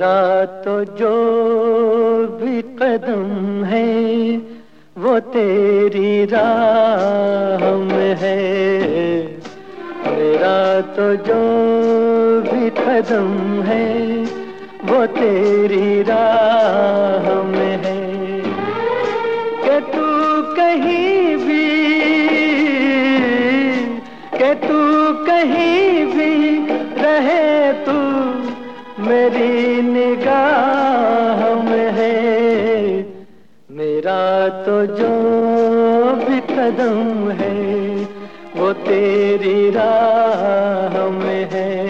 जो भी कदम है, वो तेरी राह में है। मेरा तो जो भी कदम है, वो तेरी राह में है। कि तू कहीं भी, कि तू कहीं भी रहे तू मेरी निगाह में है। मेरा तो जो भी कदम है, वो तेरी राह में है।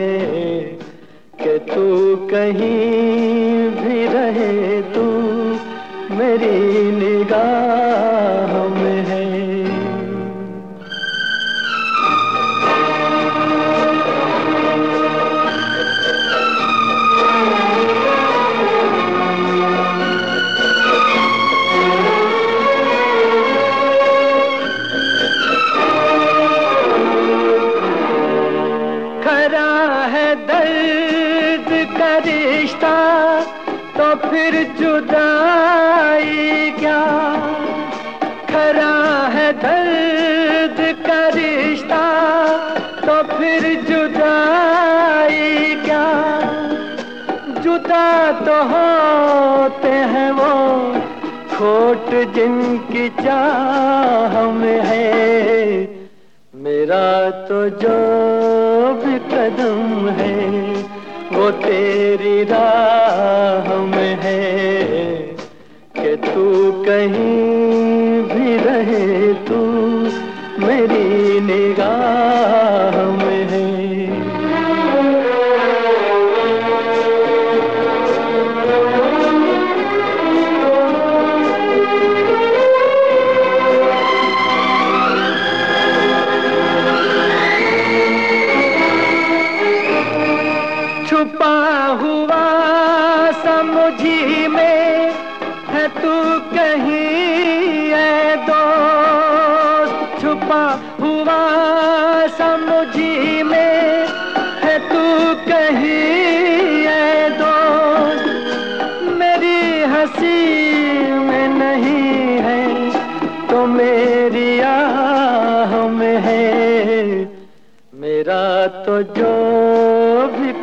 कि तू कहीं भी रहे, तू मेरी निगाह खरा है दर्द का रिश्ता तो फिर जुदाई क्या? खरा है दर्द का रिश्ता तो फिर जुदाई क्या? जुदा तो होते हैं वो खोट जिनकी चाह में है। मेरा तो जो भी कदम है, वो तेरी राह में है। कि तू कहीं भी रहे, तू मेरी निगाह छुपा हुआ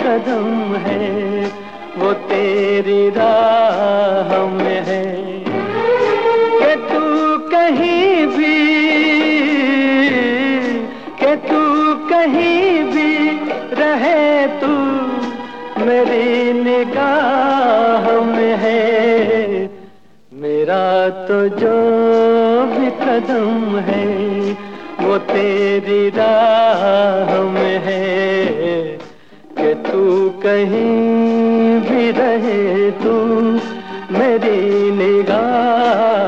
कदम है, वो तेरी राह में है। कि तू कहीं भी, कि तू कहीं भी रहे तू, मेरी निगाह में है। मेरा तो जो भी कदम है, वो तेरी राह में है। तू कहीं भी रहे तू मेरी निगाह।